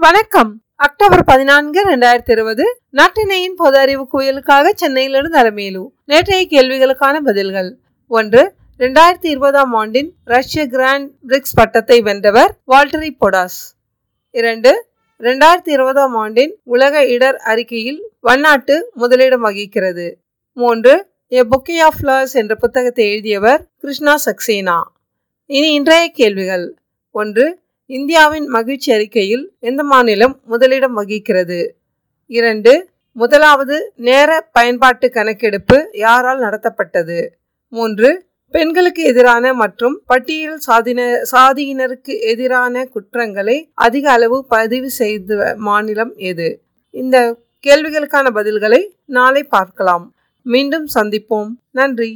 வணக்கம். அக்டோபர் பதினான்கு இரண்டாயிரத்தி இருபது நாட்டினையின் பொது அறிவு குயலுக்காக சென்னையிலிருந்து அலமேலு. நேற்றைய கேள்விகளுக்கான பதில்கள். ஒன்று இரண்டாயிரத்தி இருபதாம் ஆண்டின் ரஷ்ய கிராண்ட் பிரிக்ஸ் பட்டத்தை வென்றவர் வால்டரி பொடாஸ். இரண்டு இரண்டாயிரத்தி இருபதாம் ஆண்டின் உலக இடர் அறிக்கையில் வன்னாட்டு முதலிடம் வகிக்கிறது. மூன்று எ புக்கே ஆஃப் ஃப்ளவர்ஸ் என்ற புத்தகத்தை எழுதியவர் கிருஷ்ணா சக்சேனா. இனி இன்றைய கேள்விகள். ஒன்று இந்தியாவின் மகிழ்ச்சி அறிக்கையில் எந்த மாநிலம் முதலிடம் வகிக்கிறது? இரண்டு முதலாவது நேர பயன்பாட்டு கணக்கெடுப்பு யாரால் நடத்தப்பட்டது? மூன்று பெண்களுக்கு எதிரான மற்றும் பட்டியல் சாதின சாதியினருக்கு எதிரான குற்றங்களை அதிக அளவு பதிவு செய்த மாநிலம் எது? இந்த கேள்விகளுக்கான பதில்களை நாளை பார்க்கலாம். மீண்டும் சந்திப்போம். நன்றி.